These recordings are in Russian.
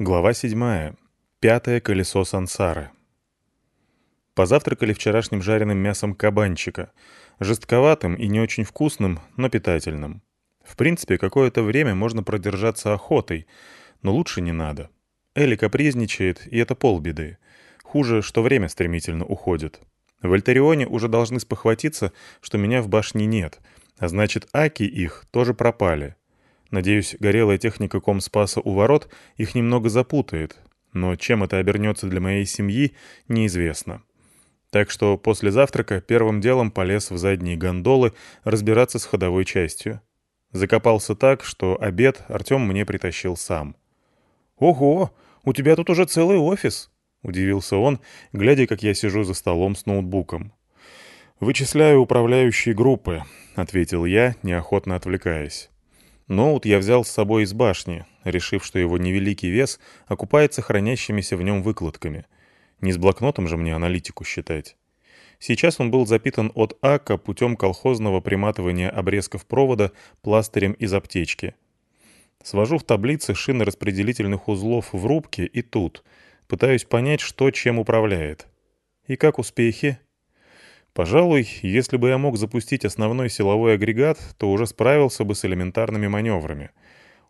Глава 7. Пятое колесо сансары. Позавтракали вчерашним жареным мясом кабанчика. Жестковатым и не очень вкусным, но питательным. В принципе, какое-то время можно продержаться охотой, но лучше не надо. Элли капризничает, и это полбеды. Хуже, что время стремительно уходит. В Альтерионе уже должны спохватиться, что меня в башне нет, а значит, аки их тоже пропали. Надеюсь, горелая техника Комспаса у ворот их немного запутает, но чем это обернется для моей семьи, неизвестно. Так что после завтрака первым делом полез в задние гондолы разбираться с ходовой частью. Закопался так, что обед Артем мне притащил сам. «Ого, у тебя тут уже целый офис!» — удивился он, глядя, как я сижу за столом с ноутбуком. «Вычисляю управляющие группы», — ответил я, неохотно отвлекаясь. Ноут я взял с собой из башни, решив, что его невеликий вес окупается хранящимися в нем выкладками. Не с блокнотом же мне аналитику считать. Сейчас он был запитан от АКа путем колхозного приматывания обрезков провода пластырем из аптечки. Свожу в таблице шины распределительных узлов в рубке и тут. Пытаюсь понять, что чем управляет. И как успехи? Пожалуй, если бы я мог запустить основной силовой агрегат, то уже справился бы с элементарными маневрами.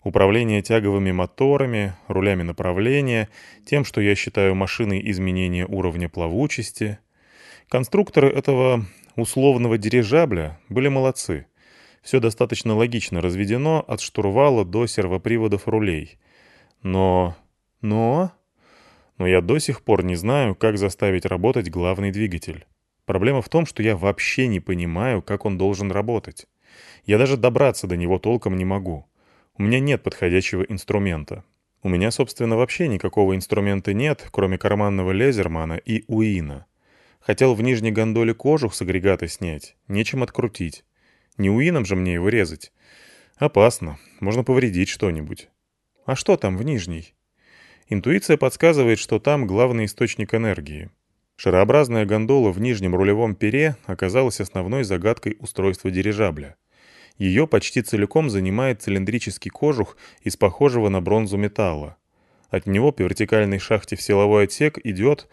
Управление тяговыми моторами, рулями направления, тем, что я считаю машиной изменения уровня плавучести. Конструкторы этого условного дирижабля были молодцы. Все достаточно логично разведено от штурвала до сервоприводов рулей. Но... но... Но я до сих пор не знаю, как заставить работать главный двигатель. Проблема в том, что я вообще не понимаю, как он должен работать. Я даже добраться до него толком не могу. У меня нет подходящего инструмента. У меня, собственно, вообще никакого инструмента нет, кроме карманного лезермана и уина. Хотел в нижней гондоле кожух с агрегата снять, нечем открутить. Не уином же мне его резать. Опасно, можно повредить что-нибудь. А что там в нижней? Интуиция подсказывает, что там главный источник энергии. Шарообразная гондола в нижнем рулевом пере оказалась основной загадкой устройства дирижабля. Ее почти целиком занимает цилиндрический кожух из похожего на бронзу металла. От него по вертикальной шахте в силовой отсек идет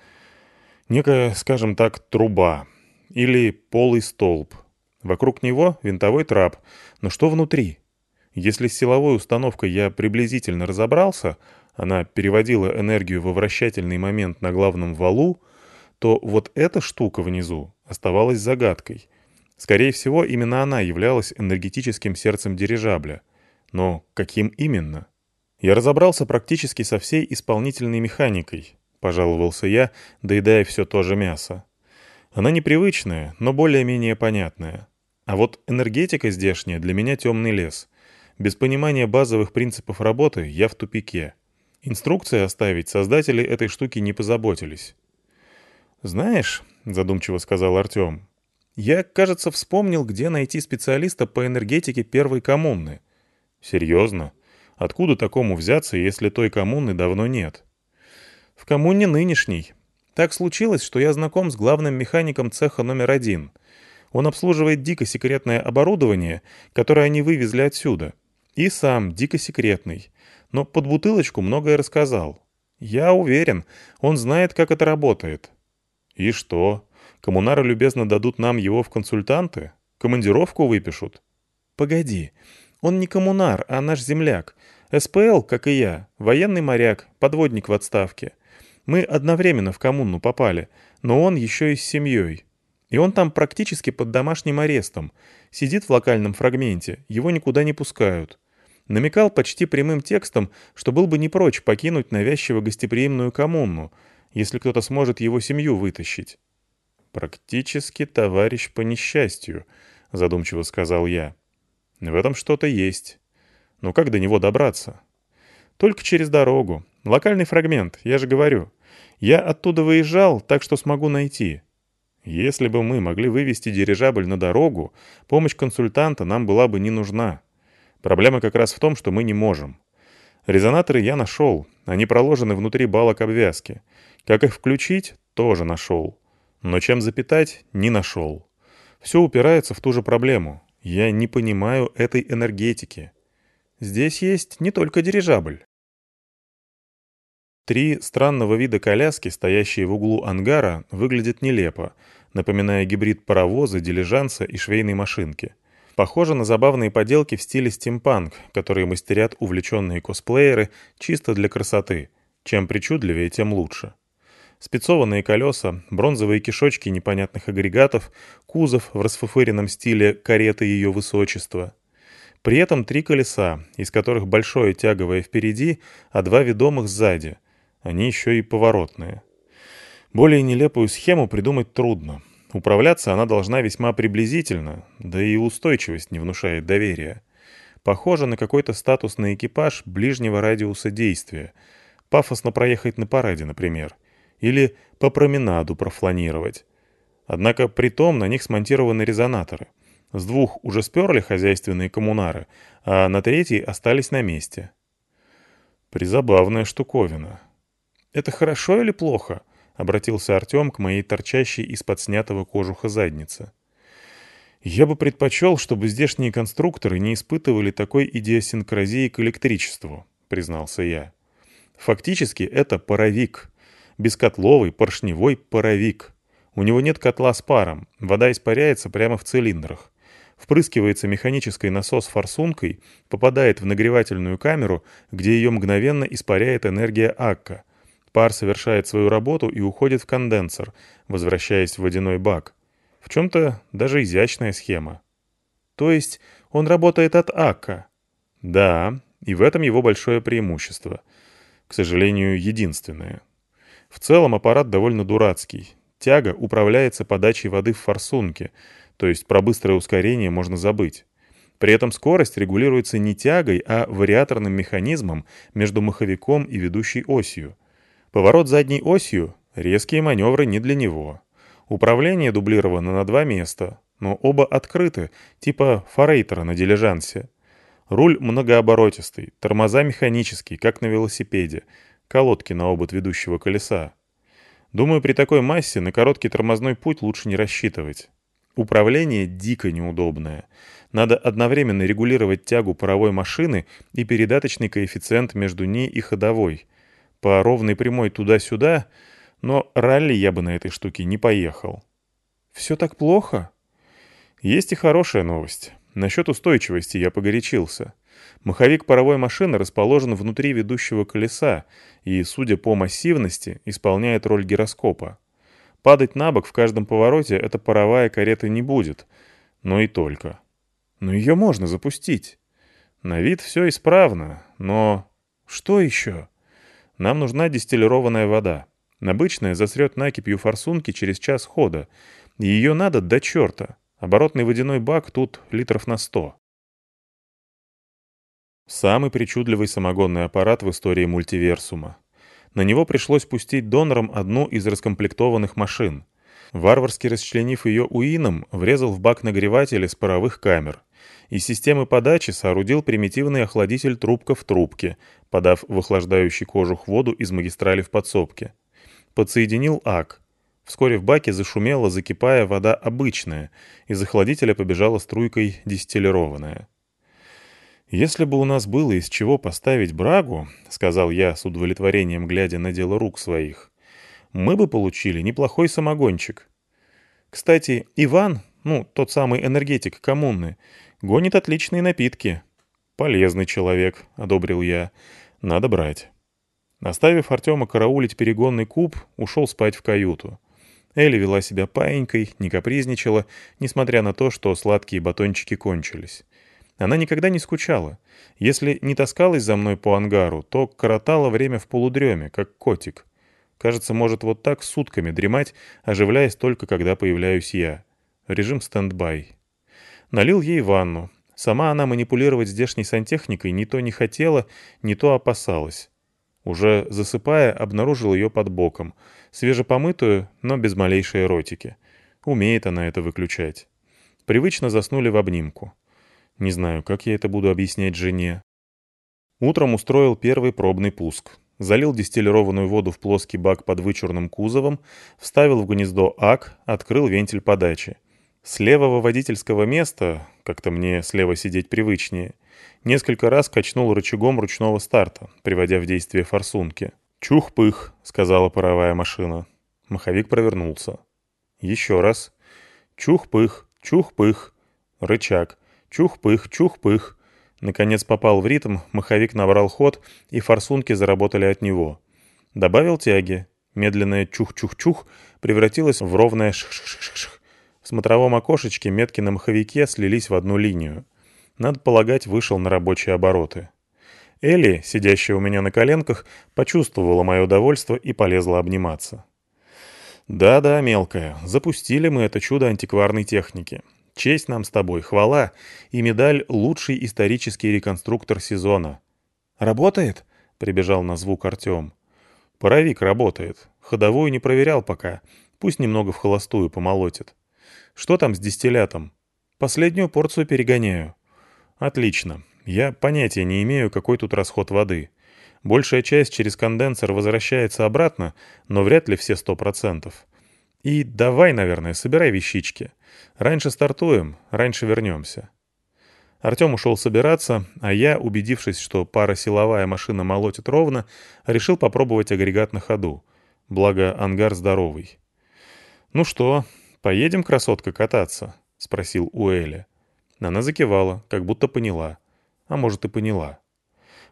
некая, скажем так, труба или полый столб. Вокруг него винтовой трап, но что внутри? Если с силовой установкой я приблизительно разобрался, она переводила энергию во вращательный момент на главном валу, то вот эта штука внизу оставалась загадкой. Скорее всего, именно она являлась энергетическим сердцем дирижабля. Но каким именно? Я разобрался практически со всей исполнительной механикой, пожаловался я, доедая все то же мясо. Она непривычная, но более-менее понятная. А вот энергетика здешняя для меня темный лес. Без понимания базовых принципов работы я в тупике. Инструкции оставить создатели этой штуки не позаботились. «Знаешь», — задумчиво сказал Артем, — «я, кажется, вспомнил, где найти специалиста по энергетике первой коммуны». «Серьезно? Откуда такому взяться, если той коммуны давно нет?» «В коммуне нынешней. Так случилось, что я знаком с главным механиком цеха номер один. Он обслуживает дико секретное оборудование, которое они вывезли отсюда. И сам дико секретный. Но под бутылочку многое рассказал. Я уверен, он знает, как это работает. «И что? Коммунары любезно дадут нам его в консультанты? Командировку выпишут?» «Погоди. Он не коммунар, а наш земляк. СПЛ, как и я, военный моряк, подводник в отставке. Мы одновременно в коммуну попали, но он еще и с семьей. И он там практически под домашним арестом. Сидит в локальном фрагменте, его никуда не пускают. Намекал почти прямым текстом, что был бы не прочь покинуть навязчиво гостеприимную коммуну, если кто-то сможет его семью вытащить. «Практически товарищ по несчастью», — задумчиво сказал я. «В этом что-то есть. Но как до него добраться?» «Только через дорогу. Локальный фрагмент, я же говорю. Я оттуда выезжал, так что смогу найти». Если бы мы могли вывести дирижабль на дорогу, помощь консультанта нам была бы не нужна. Проблема как раз в том, что мы не можем. Резонаторы я нашел, они проложены внутри балок обвязки. Как их включить, тоже нашел. Но чем запитать, не нашел. Все упирается в ту же проблему. Я не понимаю этой энергетики. Здесь есть не только дирижабль. Три странного вида коляски, стоящие в углу ангара, выглядят нелепо, напоминая гибрид паровоза, дилижанса и швейной машинки. Похоже на забавные поделки в стиле стимпанк, которые мастерят увлеченные косплееры чисто для красоты. Чем причудливее, тем лучше. Спецованные колеса, бронзовые кишочки непонятных агрегатов, кузов в расфуфыренном стиле кареты ее высочества. При этом три колеса, из которых большое тяговое впереди, а два ведомых сзади. Они еще и поворотные. Более нелепую схему придумать трудно. Управляться она должна весьма приблизительно, да и устойчивость не внушает доверия. Похоже на какой-то статусный экипаж ближнего радиуса действия. Пафосно проехать на параде, например. Или по променаду профланировать. Однако при том на них смонтированы резонаторы. С двух уже сперли хозяйственные коммунары, а на третьей остались на месте. Призабавная штуковина. Это хорошо или плохо? —— обратился Артем к моей торчащей из-под снятого кожуха заднице. «Я бы предпочел, чтобы здешние конструкторы не испытывали такой идиосинкразии к электричеству», — признался я. «Фактически это паровик. Бескотловый, поршневой паровик. У него нет котла с паром, вода испаряется прямо в цилиндрах. Впрыскивается механический насос форсункой, попадает в нагревательную камеру, где ее мгновенно испаряет энергия Акка — Пар совершает свою работу и уходит в конденсор, возвращаясь в водяной бак. В чем-то даже изящная схема. То есть он работает от АККа? Да, и в этом его большое преимущество. К сожалению, единственное. В целом аппарат довольно дурацкий. Тяга управляется подачей воды в форсунке, то есть про быстрое ускорение можно забыть. При этом скорость регулируется не тягой, а вариаторным механизмом между маховиком и ведущей осью. Поворот задней осью — резкие маневры не для него. Управление дублировано на два места, но оба открыты, типа форейтера на дилижансе. Руль многооборотистый, тормоза механические, как на велосипеде, колодки на обод ведущего колеса. Думаю, при такой массе на короткий тормозной путь лучше не рассчитывать. Управление дико неудобное. Надо одновременно регулировать тягу паровой машины и передаточный коэффициент между ней и ходовой — по ровной прямой туда-сюда, но ралли я бы на этой штуке не поехал. Все так плохо? Есть и хорошая новость. Насчет устойчивости я погорячился. Маховик паровой машины расположен внутри ведущего колеса и, судя по массивности, исполняет роль гироскопа. Падать на бок в каждом повороте эта паровая карета не будет, но и только. Но ее можно запустить. На вид все исправно, но... Что еще? Нам нужна дистиллированная вода. Обычная засрет накипью форсунки через час хода. Ее надо до черта. Оборотный водяной бак тут литров на сто. Самый причудливый самогонный аппарат в истории мультиверсума. На него пришлось пустить донором одну из раскомплектованных машин. Варварски расчленив ее уином, врезал в бак нагревателя с паровых камер. Из системы подачи соорудил примитивный охладитель трубка в трубке, подав в охлаждающий кожух воду из магистрали в подсобке. Подсоединил ак. Вскоре в баке зашумела, закипая вода обычная, из охладителя побежала струйкой дистиллированная. «Если бы у нас было из чего поставить брагу», — сказал я с удовлетворением, глядя на дело рук своих, — «мы бы получили неплохой самогончик». Кстати, Иван, ну, тот самый энергетик коммуны, гонит отличные напитки. «Полезный человек», — одобрил я. «Надо брать». Оставив Артема караулить перегонный куб, ушел спать в каюту. Элли вела себя паенькой, не капризничала, несмотря на то, что сладкие батончики кончились. Она никогда не скучала. Если не таскалась за мной по ангару, то коротала время в полудреме, как котик. Кажется, может вот так сутками дремать, оживляясь только, когда появляюсь я. Режим стендбай. Налил ей ванну, Сама она манипулировать здешней сантехникой ни то не хотела, ни то опасалась. Уже засыпая, обнаружил ее под боком, свежепомытую, но без малейшей эротики. Умеет она это выключать. Привычно заснули в обнимку. Не знаю, как я это буду объяснять жене. Утром устроил первый пробный пуск. Залил дистиллированную воду в плоский бак под вычурным кузовом, вставил в гнездо ак, открыл вентиль подачи. С левого водительского места, как-то мне слева сидеть привычнее, несколько раз качнул рычагом ручного старта, приводя в действие форсунки. «Чух-пых», — сказала паровая машина. Маховик провернулся. Еще раз. Чух-пых, чух-пых. Рычаг. Чух-пых, чух-пых. Наконец попал в ритм, маховик набрал ход, и форсунки заработали от него. Добавил тяги. Медленное чух-чух-чух превратилось в ровное шх-шх-шх. В смотровом окошечке метки на маховике слились в одну линию. Надо полагать, вышел на рабочие обороты. Элли, сидящая у меня на коленках, почувствовала мое удовольствие и полезла обниматься. «Да-да, мелкая, запустили мы это чудо антикварной техники. Честь нам с тобой, хвала и медаль «Лучший исторический реконструктор сезона». «Работает?» — прибежал на звук Артем. «Паровик работает. Ходовую не проверял пока. Пусть немного в холостую помолотит. Что там с дистиллятом? Последнюю порцию перегоняю». «Отлично. Я понятия не имею, какой тут расход воды. Большая часть через конденсер возвращается обратно, но вряд ли все сто процентов. И давай, наверное, собирай вещички. Раньше стартуем, раньше вернемся. Артем ушел собираться, а я, убедившись, что пара силовая машина молотит ровно, решил попробовать агрегат на ходу. Благо, ангар здоровый. «Ну что, поедем, красотка, кататься?» — спросил Уэля. Она закивала, как будто поняла. А может и поняла.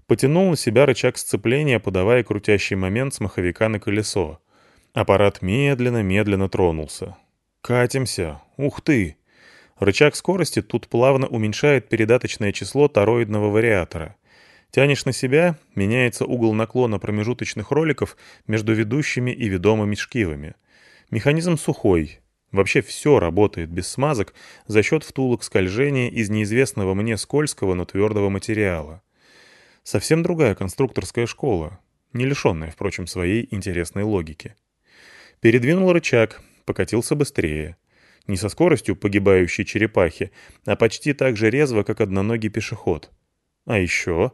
Потянул на себя рычаг сцепления, подавая крутящий момент с маховика на колесо. Аппарат медленно-медленно тронулся. «Катимся! Ух ты!» Рычаг скорости тут плавно уменьшает передаточное число тороидного вариатора. Тянешь на себя, меняется угол наклона промежуточных роликов между ведущими и ведомыми шкивами. Механизм сухой, Вообще все работает без смазок за счет втулок скольжения из неизвестного мне скользкого, но твердого материала. Совсем другая конструкторская школа, не лишенная, впрочем, своей интересной логики. Передвинул рычаг, покатился быстрее. Не со скоростью погибающей черепахи, а почти так же резво, как одноногий пешеход. А еще...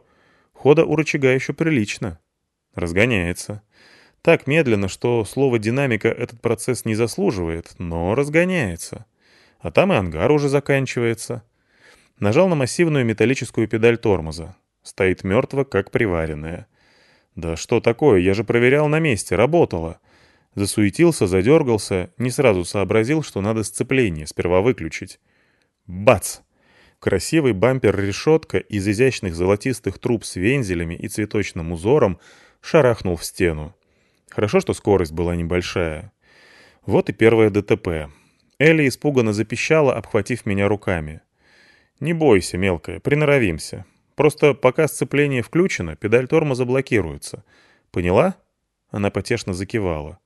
Хода у рычага еще прилично. Разгоняется. Так медленно, что слово «динамика» этот процесс не заслуживает, но разгоняется. А там и ангар уже заканчивается. Нажал на массивную металлическую педаль тормоза. Стоит мертво, как приваренная. «Да что такое? Я же проверял на месте, работало». Засуетился, задергался, не сразу сообразил, что надо сцепление сперва выключить. Бац! Красивый бампер-решетка из изящных золотистых труб с вензелями и цветочным узором шарахнул в стену. Хорошо, что скорость была небольшая. Вот и первое ДТП. Элли испуганно запищала, обхватив меня руками. «Не бойся, мелкая, приноровимся. Просто пока сцепление включено, педаль тормоза блокируется. Поняла?» Она потешно закивала.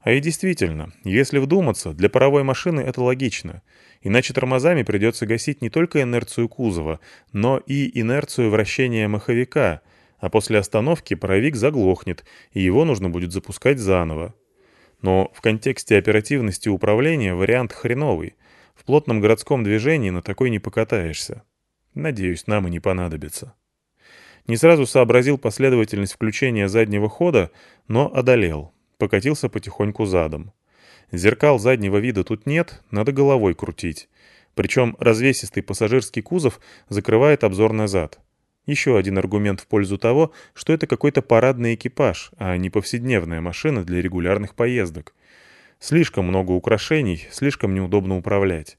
А и действительно, если вдуматься, для паровой машины это логично. Иначе тормозами придется гасить не только инерцию кузова, но и инерцию вращения маховика — а после остановки паровик заглохнет, и его нужно будет запускать заново. Но в контексте оперативности управления вариант хреновый. В плотном городском движении на такой не покатаешься. Надеюсь, нам и не понадобится. Не сразу сообразил последовательность включения заднего хода, но одолел. Покатился потихоньку задом. Зеркал заднего вида тут нет, надо головой крутить. Причем развесистый пассажирский кузов закрывает обзор назад. Еще один аргумент в пользу того, что это какой-то парадный экипаж, а не повседневная машина для регулярных поездок. Слишком много украшений, слишком неудобно управлять.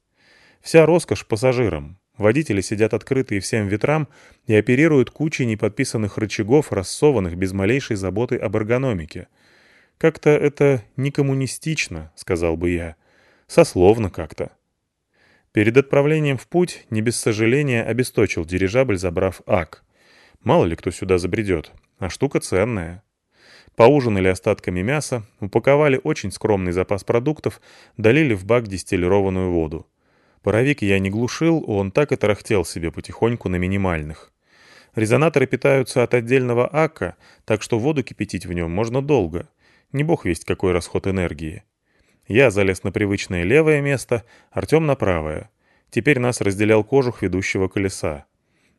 Вся роскошь пассажирам. Водители сидят открытые всем ветрам и оперируют кучей неподписанных рычагов, рассованных без малейшей заботы об эргономике. Как-то это не коммунистично, сказал бы я. Сословно как-то. Перед отправлением в путь, не без сожаления, обесточил дирижабль, забрав ак. Мало ли кто сюда забредет, а штука ценная. Поужинали остатками мяса, упаковали очень скромный запас продуктов, долили в бак дистиллированную воду. Паровик я не глушил, он так и тарахтел себе потихоньку на минимальных. Резонаторы питаются от отдельного ака, так что воду кипятить в нем можно долго. Не бог весть какой расход энергии. Я залез на привычное левое место, Артем на правое. Теперь нас разделял кожух ведущего колеса.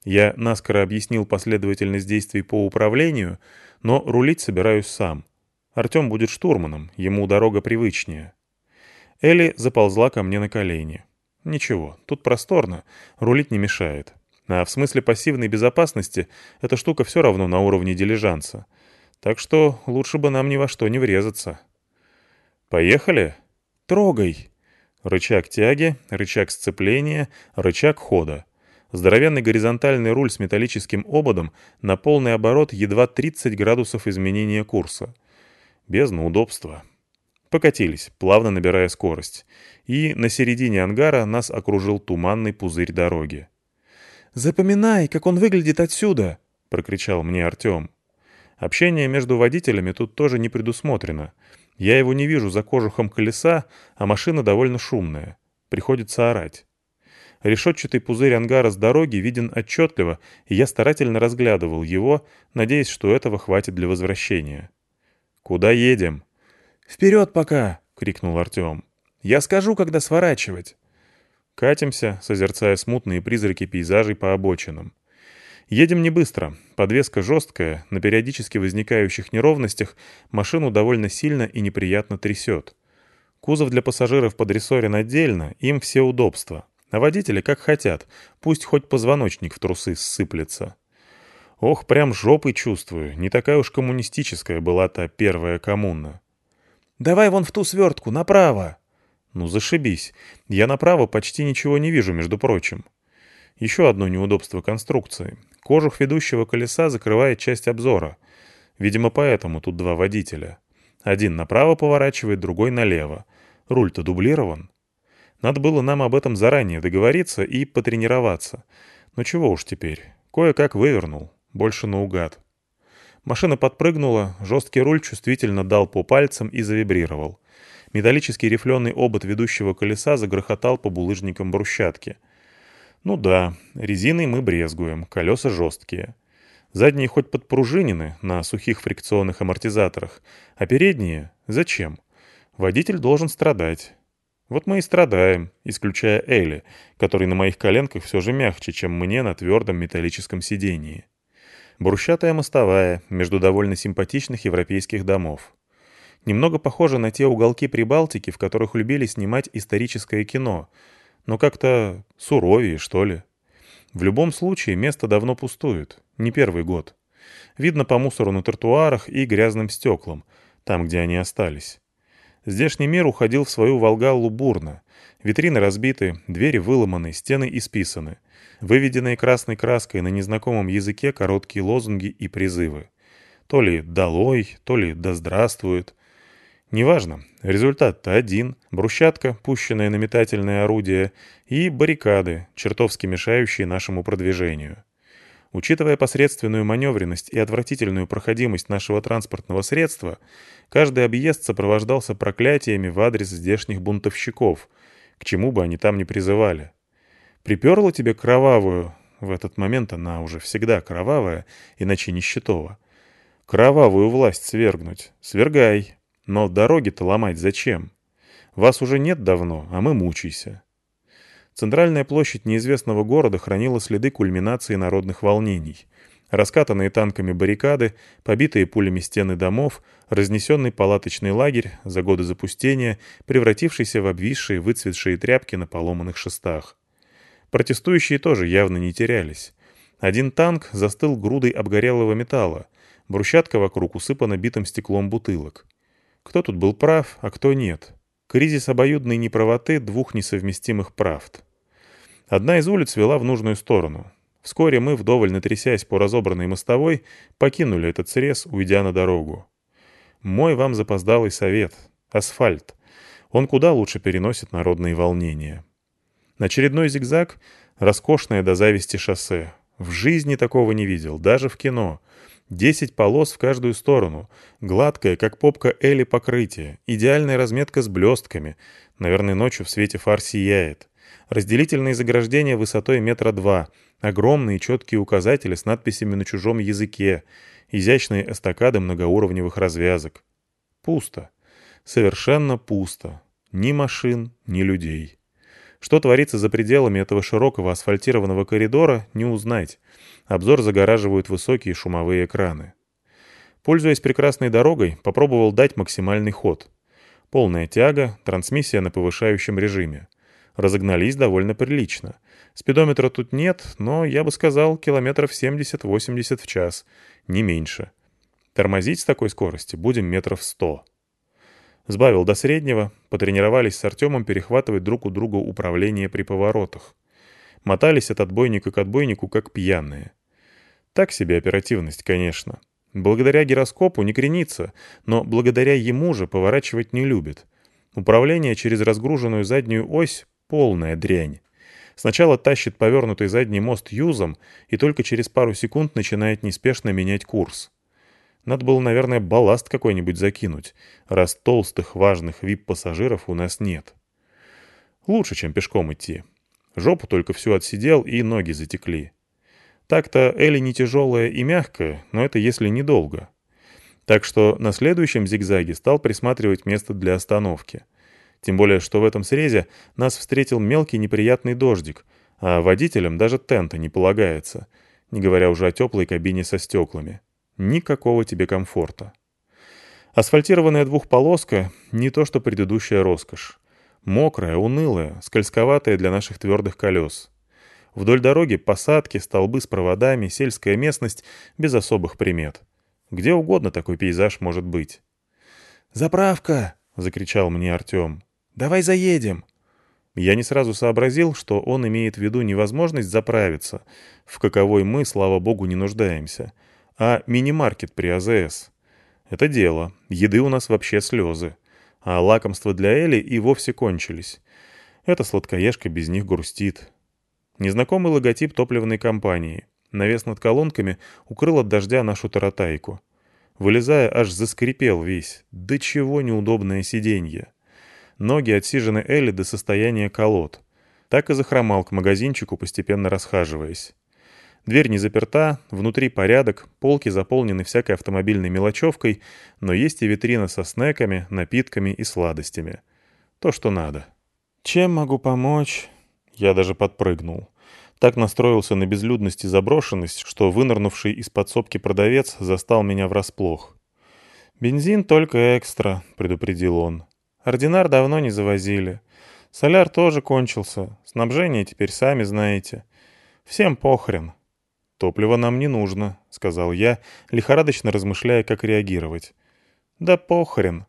Я наскоро объяснил последовательность действий по управлению, но рулить собираюсь сам. Артем будет штурманом, ему дорога привычнее. Элли заползла ко мне на колени. Ничего, тут просторно, рулить не мешает. А в смысле пассивной безопасности эта штука все равно на уровне дилижанса. Так что лучше бы нам ни во что не врезаться. Поехали? Трогай. Рычаг тяги, рычаг сцепления, рычаг хода. Здоровенный горизонтальный руль с металлическим ободом на полный оборот едва 30 градусов изменения курса. Без неудобства. Покатились, плавно набирая скорость. И на середине ангара нас окружил туманный пузырь дороги. «Запоминай, как он выглядит отсюда!» — прокричал мне Артем. Общение между водителями тут тоже не предусмотрено. Я его не вижу за кожухом колеса, а машина довольно шумная. Приходится орать. Решетчатый пузырь ангара с дороги виден отчетливо, и я старательно разглядывал его, надеясь, что этого хватит для возвращения. «Куда едем?» «Вперед пока!» — крикнул Артем. «Я скажу, когда сворачивать». Катимся, созерцая смутные призраки пейзажей по обочинам. Едем не быстро, подвеска жесткая, на периодически возникающих неровностях машину довольно сильно и неприятно трясет. Кузов для пассажиров подрессорен отдельно, им все удобства. А водители как хотят, пусть хоть позвоночник в трусы ссыплется. Ох, прям жопой чувствую, не такая уж коммунистическая была та первая коммуна. «Давай вон в ту свертку, направо!» «Ну зашибись, я направо почти ничего не вижу, между прочим». Еще одно неудобство конструкции. Кожух ведущего колеса закрывает часть обзора. Видимо, поэтому тут два водителя. Один направо поворачивает, другой налево. Руль-то дублирован. Надо было нам об этом заранее договориться и потренироваться. Но чего уж теперь. Кое-как вывернул. Больше наугад. Машина подпрыгнула, жесткий руль чувствительно дал по пальцам и завибрировал. Металлический рифленый обод ведущего колеса загрохотал по булыжникам брусчатки. Ну да, резиной мы брезгуем, колеса жесткие. Задние хоть подпружинены на сухих фрикционных амортизаторах, а передние — зачем? Водитель должен страдать. Вот мы и страдаем, исключая Элли, который на моих коленках все же мягче, чем мне на твердом металлическом сидении. Брусчатая мостовая между довольно симпатичных европейских домов. Немного похоже на те уголки Прибалтики, в которых любили снимать историческое кино, но как-то суровее, что ли. В любом случае, место давно пустует, не первый год. Видно по мусору на тротуарах и грязным стеклам, там, где они остались. Здешний мир уходил в свою Волгалу бурно. Витрины разбиты, двери выломаны, стены исписаны. Выведенные красной краской на незнакомом языке короткие лозунги и призывы. То ли «долой», то ли «да здравствует». Неважно, результат-то один. Брусчатка, пущенная на метательное орудие, и баррикады, чертовски мешающие нашему продвижению. Учитывая посредственную маневренность и отвратительную проходимость нашего транспортного средства, каждый объезд сопровождался проклятиями в адрес здешних бунтовщиков, к чему бы они там ни призывали. Приперла тебе кровавую, в этот момент она уже всегда кровавая, иначе нищетова, кровавую власть свергнуть, свергай, но дороги-то ломать зачем? Вас уже нет давно, а мы мучайся. Центральная площадь неизвестного города хранила следы кульминации народных волнений. Раскатанные танками баррикады, побитые пулями стены домов, разнесенный палаточный лагерь, за годы запустения, превратившийся в обвисшие выцветшие тряпки на поломанных шестах. Протестующие тоже явно не терялись. Один танк застыл грудой обгорелого металла, брусчатка вокруг усыпана битым стеклом бутылок. Кто тут был прав, а кто нет? Кризис обоюдной неправоты двух несовместимых правд. Одна из улиц вела в нужную сторону. Вскоре мы, вдоволь натрясясь по разобранной мостовой, покинули этот срез, уйдя на дорогу. Мой вам запоздалый совет. Асфальт. Он куда лучше переносит народные волнения. Очередной зигзаг — роскошное до зависти шоссе. В жизни такого не видел, даже в кино. Десять полос в каждую сторону, гладкое, как попка Элли покрытие, идеальная разметка с блестками. Наверное, ночью в свете фар сияет. Разделительные заграждения высотой метра два, огромные четкие указатели с надписями на чужом языке, изящные эстакады многоуровневых развязок. Пусто. Совершенно пусто. Ни машин, ни людей. Что творится за пределами этого широкого асфальтированного коридора, не узнать. Обзор загораживают высокие шумовые экраны. Пользуясь прекрасной дорогой, попробовал дать максимальный ход. Полная тяга, трансмиссия на повышающем режиме. Разогнались довольно прилично. Спидометра тут нет, но, я бы сказал, километров 70-80 в час, не меньше. Тормозить с такой скорости будем метров сто. Сбавил до среднего, потренировались с Артемом перехватывать друг у друга управление при поворотах. Мотались от отбойника к отбойнику, как пьяные. Так себе оперативность, конечно. Благодаря гироскопу не кренится, но благодаря ему же поворачивать не любит. Управление через разгруженную заднюю ось — полная дрянь. Сначала тащит повернутый задний мост юзом и только через пару секунд начинает неспешно менять курс. Надо было, наверное, балласт какой-нибудь закинуть, раз толстых важных вип-пассажиров у нас нет. Лучше, чем пешком идти. Жопу только всю отсидел и ноги затекли. Так-то Элли не тяжелая и мягкая, но это если недолго. Так что на следующем зигзаге стал присматривать место для остановки. Тем более, что в этом срезе нас встретил мелкий неприятный дождик, а водителям даже тента не полагается, не говоря уже о теплой кабине со стеклами. Никакого тебе комфорта. Асфальтированная двухполоска — не то что предыдущая роскошь. Мокрая, унылая, скользковатая для наших твердых колес. Вдоль дороги посадки, столбы с проводами, сельская местность без особых примет. Где угодно такой пейзаж может быть. «Заправка!» — закричал мне Артем. «Давай заедем!» Я не сразу сообразил, что он имеет в виду невозможность заправиться, в каковой мы, слава богу, не нуждаемся — а мини-маркет при АЗС. Это дело. Еды у нас вообще слезы. А лакомства для Эли и вовсе кончились. Эта сладкоежка без них грустит. Незнакомый логотип топливной компании. Навес над колонками укрыл от дождя нашу таратайку. Вылезая, аж заскрипел весь. До чего неудобное сиденье. Ноги отсижены Элли до состояния колод. Так и захромал к магазинчику, постепенно расхаживаясь. Дверь не заперта, внутри порядок, полки заполнены всякой автомобильной мелочевкой, но есть и витрина со снеками, напитками и сладостями. То, что надо. «Чем могу помочь?» Я даже подпрыгнул. Так настроился на безлюдность и заброшенность, что вынырнувший из подсобки продавец застал меня врасплох. «Бензин только экстра», — предупредил он. «Ординар давно не завозили. Соляр тоже кончился. Снабжение теперь сами знаете. Всем похрен». «Топливо нам не нужно», — сказал я, лихорадочно размышляя, как реагировать. «Да похрен».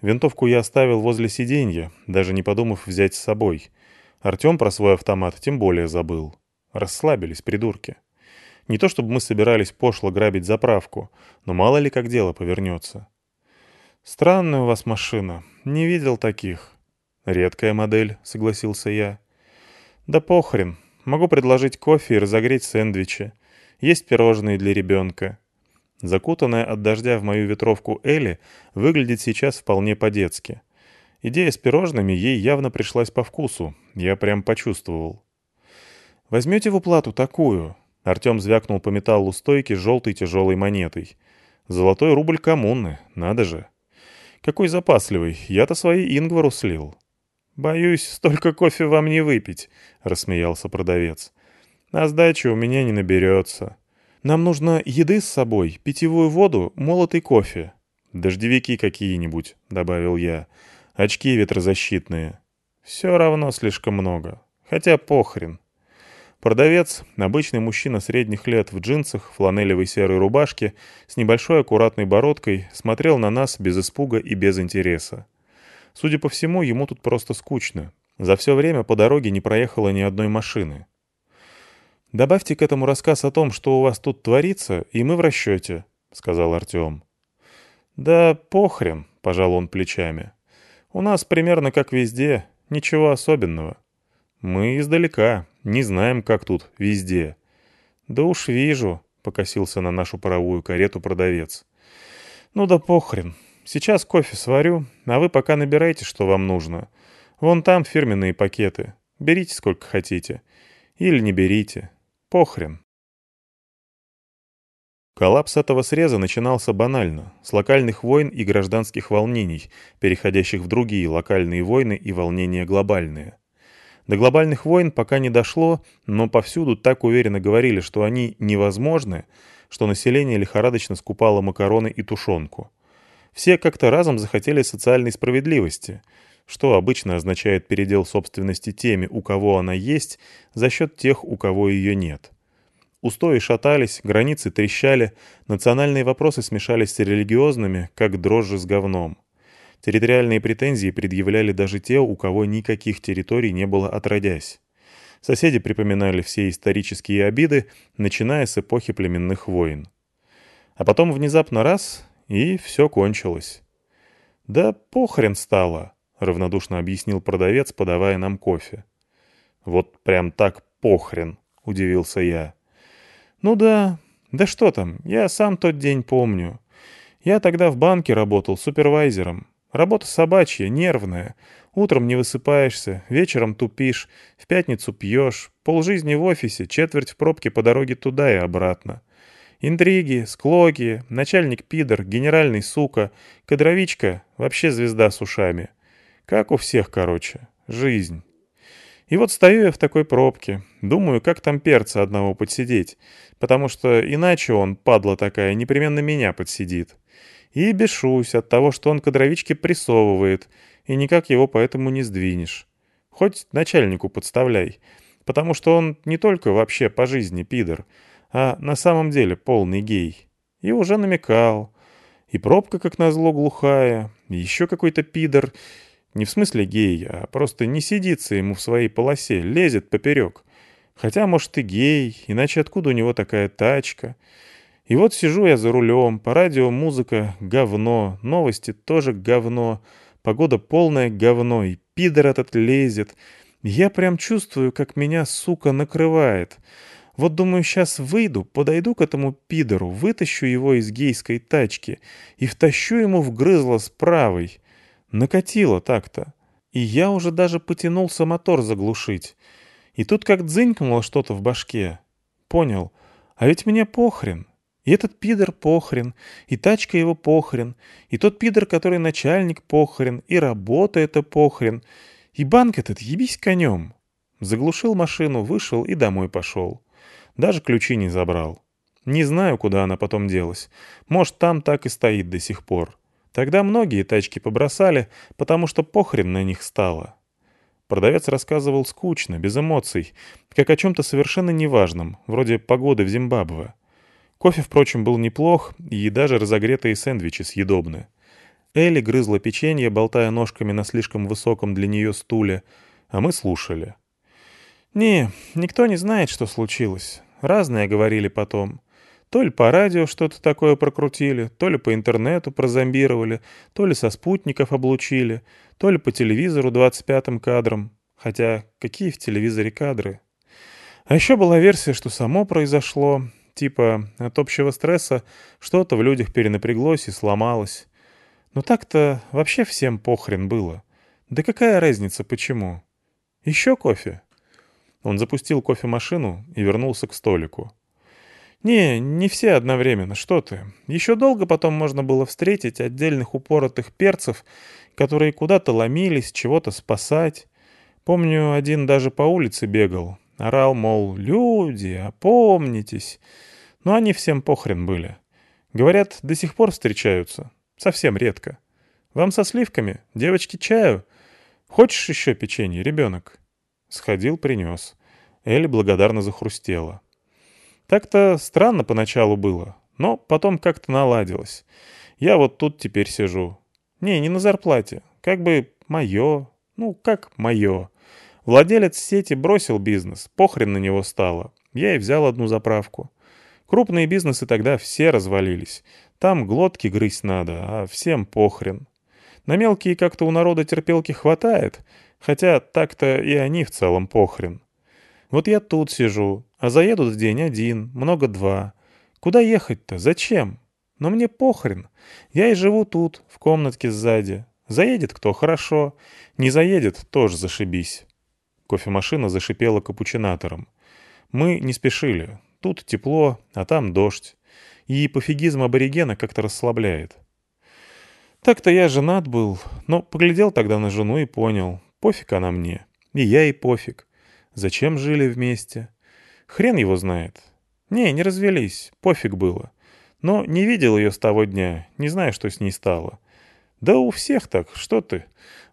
Винтовку я оставил возле сиденья, даже не подумав взять с собой. Артем про свой автомат тем более забыл. Расслабились, придурки. Не то чтобы мы собирались пошло грабить заправку, но мало ли как дело повернется. «Странная у вас машина. Не видел таких». «Редкая модель», — согласился я. «Да похрен. Могу предложить кофе и разогреть сэндвичи. Есть пирожные для ребенка. Закутанная от дождя в мою ветровку Элли выглядит сейчас вполне по-детски. Идея с пирожными ей явно пришлась по вкусу, я прям почувствовал. «Возьмете в уплату такую?» Артем звякнул по металлу стойки желтой тяжелой монетой. «Золотой рубль коммуны, надо же!» «Какой запасливый, я-то свои ингвару слил». «Боюсь, столько кофе вам не выпить», — рассмеялся продавец. А сдачи у меня не наберется. Нам нужно еды с собой, питьевую воду, молотый кофе. Дождевики какие-нибудь, — добавил я. Очки ветрозащитные. Все равно слишком много. Хотя похрен. Продавец, обычный мужчина средних лет в джинсах, фланелевой серой рубашке, с небольшой аккуратной бородкой, смотрел на нас без испуга и без интереса. Судя по всему, ему тут просто скучно. За все время по дороге не проехало ни одной машины. «Добавьте к этому рассказ о том, что у вас тут творится, и мы в расчете», — сказал Артем. «Да похрен», — пожал он плечами. «У нас примерно как везде, ничего особенного. Мы издалека, не знаем, как тут везде». «Да уж вижу», — покосился на нашу паровую карету продавец. «Ну да похрен. Сейчас кофе сварю, а вы пока набирайте, что вам нужно. Вон там фирменные пакеты. Берите сколько хотите. Или не берите. Похрен. Коллапс этого среза начинался банально, с локальных войн и гражданских волнений, переходящих в другие локальные войны и волнения глобальные. До глобальных войн пока не дошло, но повсюду так уверенно говорили, что они невозможны, что население лихорадочно скупало макароны и тушенку. Все как-то разом захотели социальной справедливости — что обычно означает передел собственности теми, у кого она есть, за счет тех, у кого ее нет. Устои шатались, границы трещали, национальные вопросы смешались с религиозными, как дрожжи с говном. Территориальные претензии предъявляли даже те, у кого никаких территорий не было отродясь. Соседи припоминали все исторические обиды, начиная с эпохи племенных войн. А потом внезапно раз — и все кончилось. «Да похрен стало», — равнодушно объяснил продавец, подавая нам кофе. «Вот прям так похрен», — удивился я. «Ну да. Да что там, я сам тот день помню. Я тогда в банке работал супервайзером. Работа собачья, нервная. Утром не высыпаешься, вечером тупишь, в пятницу пьешь, полжизни в офисе, четверть в пробке по дороге туда и обратно. Интриги, склоки, начальник пидор, генеральный сука, кадровичка, вообще звезда с ушами. Как у всех, короче. Жизнь. И вот стою я в такой пробке, думаю, как там перца одного подсидеть, потому что иначе он, падла такая, непременно меня подсидит. И бешусь от того, что он кадровичке прессовывает, и никак его поэтому не сдвинешь. Хоть начальнику подставляй, потому что он не только вообще по жизни пидор, а на самом деле полный гей. И уже намекал. И пробка, как назло, глухая, и еще какой-то пидор — не в смысле гей, а просто не сидится ему в своей полосе, лезет поперек. Хотя, может, и гей, иначе откуда у него такая тачка? И вот сижу я за рулем, по радио музыка — говно, новости тоже говно, погода полное говно, и пидор этот лезет. Я прям чувствую, как меня, сука, накрывает. Вот думаю, сейчас выйду, подойду к этому пидору, вытащу его из гейской тачки и втащу ему в грызло с правой. Накатило так-то. И я уже даже потянулся мотор заглушить. И тут как дзынькнуло что-то в башке. Понял. А ведь мне похрен. И этот пидор похрен, и тачка его похрен, и тот пидор, который начальник похрен, и работа это похрен, и банк этот ебись конем. Заглушил машину, вышел и домой пошел. Даже ключи не забрал. Не знаю, куда она потом делась. Может, там так и стоит до сих пор. Тогда многие тачки побросали, потому что похрен на них стало. Продавец рассказывал скучно, без эмоций, как о чем-то совершенно неважном, вроде погоды в Зимбабве. Кофе, впрочем, был неплох, и даже разогретые сэндвичи съедобны. Элли грызла печенье, болтая ножками на слишком высоком для нее стуле, а мы слушали. «Не, никто не знает, что случилось. Разное говорили потом. То ли по радио что-то такое прокрутили, то ли по интернету прозомбировали, то ли со спутников облучили, то ли по телевизору 25-м кадром. Хотя какие в телевизоре кадры? А еще была версия, что само произошло, типа от общего стресса что-то в людях перенапряглось и сломалось. Но так-то вообще всем похрен было. Да какая разница, почему? Еще кофе? Он запустил кофемашину и вернулся к столику. «Не, не все одновременно, что ты. Еще долго потом можно было встретить отдельных упоротых перцев, которые куда-то ломились, чего-то спасать. Помню, один даже по улице бегал. Орал, мол, люди, опомнитесь. Но они всем похрен были. Говорят, до сих пор встречаются. Совсем редко. Вам со сливками? Девочки, чаю? Хочешь еще печенье, ребенок?» Сходил, принес. Элли благодарно захрустела. Так-то странно поначалу было, но потом как-то наладилось. Я вот тут теперь сижу. Не, не на зарплате. Как бы мое. Ну, как мое. Владелец сети бросил бизнес, похрен на него стало. Я и взял одну заправку. Крупные бизнесы тогда все развалились. Там глотки грызть надо, а всем похрен. На мелкие как-то у народа терпелки хватает, хотя так-то и они в целом похрен. Вот я тут сижу, а заедут в день один, много два. Куда ехать-то? Зачем? Но мне похрен. Я и живу тут, в комнатке сзади. Заедет кто? Хорошо. Не заедет? Тоже зашибись. Кофемашина зашипела капучинатором. Мы не спешили. Тут тепло, а там дождь. И пофигизм аборигена как-то расслабляет. Так-то я женат был, но поглядел тогда на жену и понял. Пофиг она мне. И я и пофиг. Зачем жили вместе? Хрен его знает. Не, не развелись, пофиг было. Но не видел ее с того дня, не знаю, что с ней стало. Да у всех так, что ты.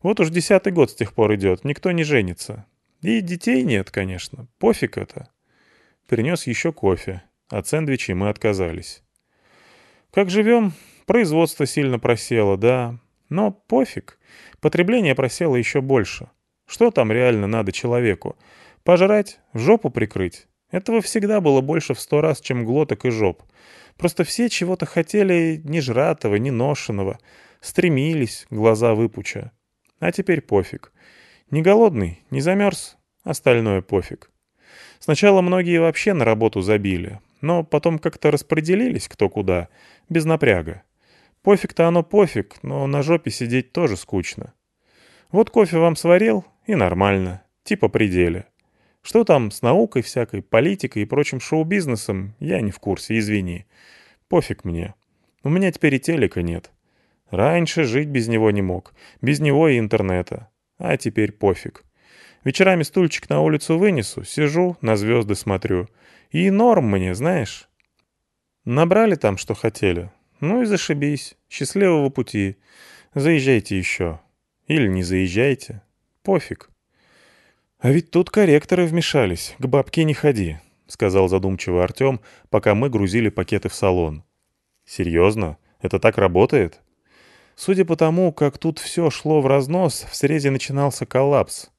Вот уж десятый год с тех пор идет, никто не женится. И детей нет, конечно, пофиг это. принес еще кофе. От сэндвичей мы отказались. Как живем? Производство сильно просело, да. Но пофиг. Потребление просело еще больше. Что там реально надо человеку? Пожрать? Жопу прикрыть? Этого всегда было больше в сто раз, чем глоток и жоп. Просто все чего-то хотели ни жратого, ни ношеного. Стремились, глаза выпуча. А теперь пофиг. Не голодный, не замерз, остальное пофиг. Сначала многие вообще на работу забили, но потом как-то распределились кто куда, без напряга. Пофиг-то оно пофиг, но на жопе сидеть тоже скучно. Вот кофе вам сварил, и нормально, типа пределе. Что там с наукой всякой, политикой и прочим шоу-бизнесом, я не в курсе, извини. Пофиг мне. У меня теперь и телека нет. Раньше жить без него не мог, без него и интернета. А теперь пофиг. Вечерами стульчик на улицу вынесу, сижу, на звезды смотрю. И норм мне, знаешь. Набрали там, что хотели. Ну и зашибись. Счастливого пути. Заезжайте еще. Или не заезжайте. Пофиг. А ведь тут корректоры вмешались. К бабке не ходи, сказал задумчиво Артем, пока мы грузили пакеты в салон. Серьезно? Это так работает? Судя по тому, как тут все шло в разнос, в срезе начинался коллапс.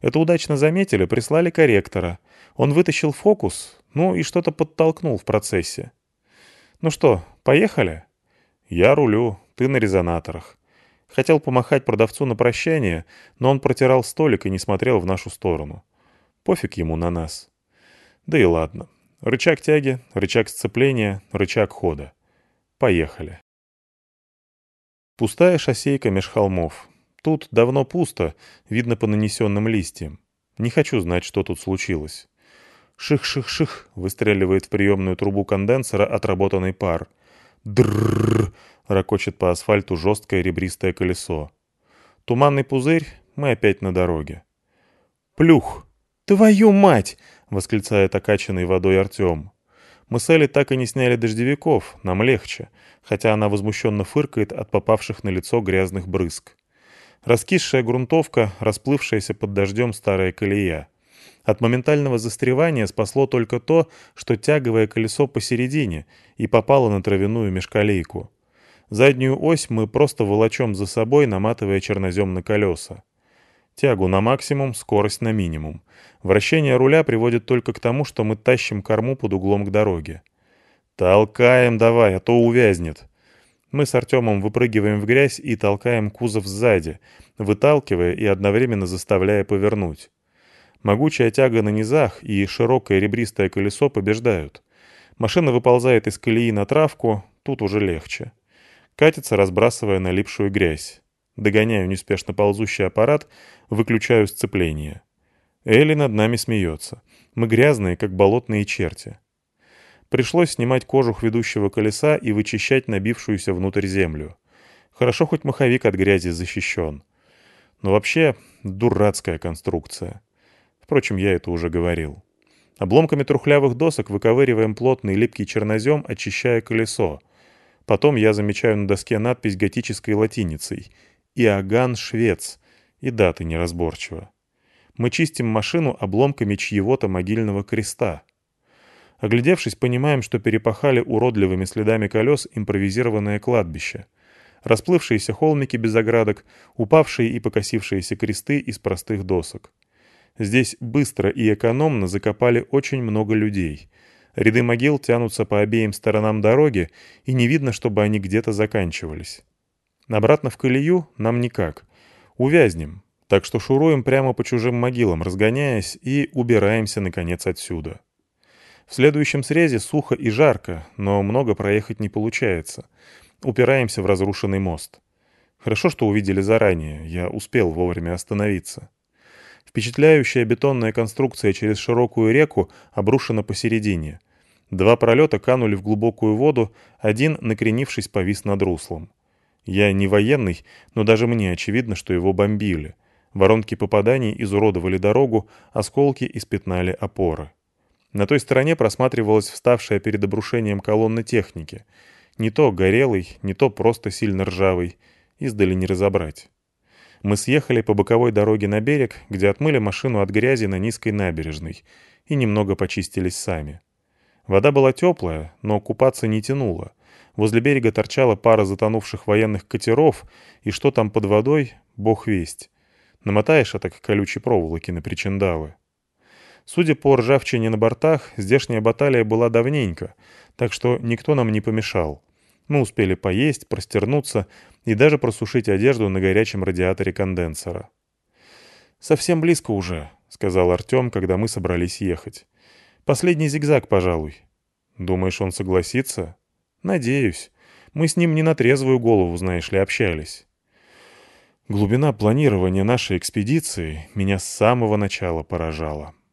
Это удачно заметили, прислали корректора. Он вытащил фокус, ну и что-то подтолкнул в процессе. «Ну что, поехали?» «Я рулю, ты на резонаторах». Хотел помахать продавцу на прощание, но он протирал столик и не смотрел в нашу сторону. Пофиг ему на нас. Да и ладно. Рычаг тяги, рычаг сцепления, рычаг хода. Поехали. Пустая шоссейка меж холмов. Тут давно пусто, видно по нанесенным листьям. Не хочу знать, что тут случилось. Ших-ших-ших выстреливает в приемную трубу конденсера отработанный пар. Дррррр ракочет по асфальту жесткое ребристое колесо. Туманный пузырь, мы опять на дороге. «Плюх! Твою мать!» — восклицает окачанный водой Артем. Мы с Элли так и не сняли дождевиков, нам легче, хотя она возмущенно фыркает от попавших на лицо грязных брызг. Раскисшая грунтовка, расплывшаяся под дождем старая колея. От моментального застревания спасло только то, что тяговое колесо посередине и попало на травяную межколейку. Заднюю ось мы просто волочем за собой, наматывая чернозем на колеса. Тягу на максимум, скорость на минимум. Вращение руля приводит только к тому, что мы тащим корму под углом к дороге. «Толкаем давай, а то увязнет». Мы с Артемом выпрыгиваем в грязь и толкаем кузов сзади, выталкивая и одновременно заставляя повернуть. Могучая тяга на низах и широкое ребристое колесо побеждают. Машина выползает из колеи на травку, тут уже легче. Катится, разбрасывая налипшую грязь. Догоняю неспешно ползущий аппарат, выключаю сцепление. Элли над нами смеется. Мы грязные, как болотные черти. Пришлось снимать кожух ведущего колеса и вычищать набившуюся внутрь землю. Хорошо, хоть маховик от грязи защищен. Но вообще, дурацкая конструкция. Впрочем, я это уже говорил. Обломками трухлявых досок выковыриваем плотный липкий чернозем, очищая колесо. Потом я замечаю на доске надпись готической латиницей «Иоганн Швец» и даты неразборчиво. Мы чистим машину обломками чьего-то могильного креста. Оглядевшись, понимаем, что перепахали уродливыми следами колес импровизированное кладбище. Расплывшиеся холмики без оградок, упавшие и покосившиеся кресты из простых досок. Здесь быстро и экономно закопали очень много людей. Ряды могил тянутся по обеим сторонам дороги, и не видно, чтобы они где-то заканчивались. Обратно в колею нам никак. Увязнем, так что шуруем прямо по чужим могилам, разгоняясь, и убираемся, наконец, отсюда. В следующем срезе сухо и жарко, но много проехать не получается. Упираемся в разрушенный мост. Хорошо, что увидели заранее, я успел вовремя остановиться. Впечатляющая бетонная конструкция через широкую реку обрушена посередине. Два пролета канули в глубокую воду, один, накренившись, повис над руслом. Я не военный, но даже мне очевидно, что его бомбили. Воронки попаданий изуродовали дорогу, осколки испятнали опоры. На той стороне просматривалась вставшая перед обрушением колонна техники. Не то горелый, не то просто сильно ржавый. Издали не разобрать. Мы съехали по боковой дороге на берег, где отмыли машину от грязи на низкой набережной, и немного почистились сами. Вода была теплая, но купаться не тянуло. Возле берега торчала пара затонувших военных катеров, и что там под водой, бог весть. Намотаешь это к колючей проволоке на причиндалы. Судя по ржавчине на бортах, здешняя баталия была давненько, так что никто нам не помешал. Мы успели поесть, простернуться и даже просушить одежду на горячем радиаторе конденсера. «Совсем близко уже», — сказал Артем, когда мы собрались ехать. «Последний зигзаг, пожалуй». «Думаешь, он согласится?» «Надеюсь. Мы с ним не на трезвую голову, знаешь ли, общались». Глубина планирования нашей экспедиции меня с самого начала поражала.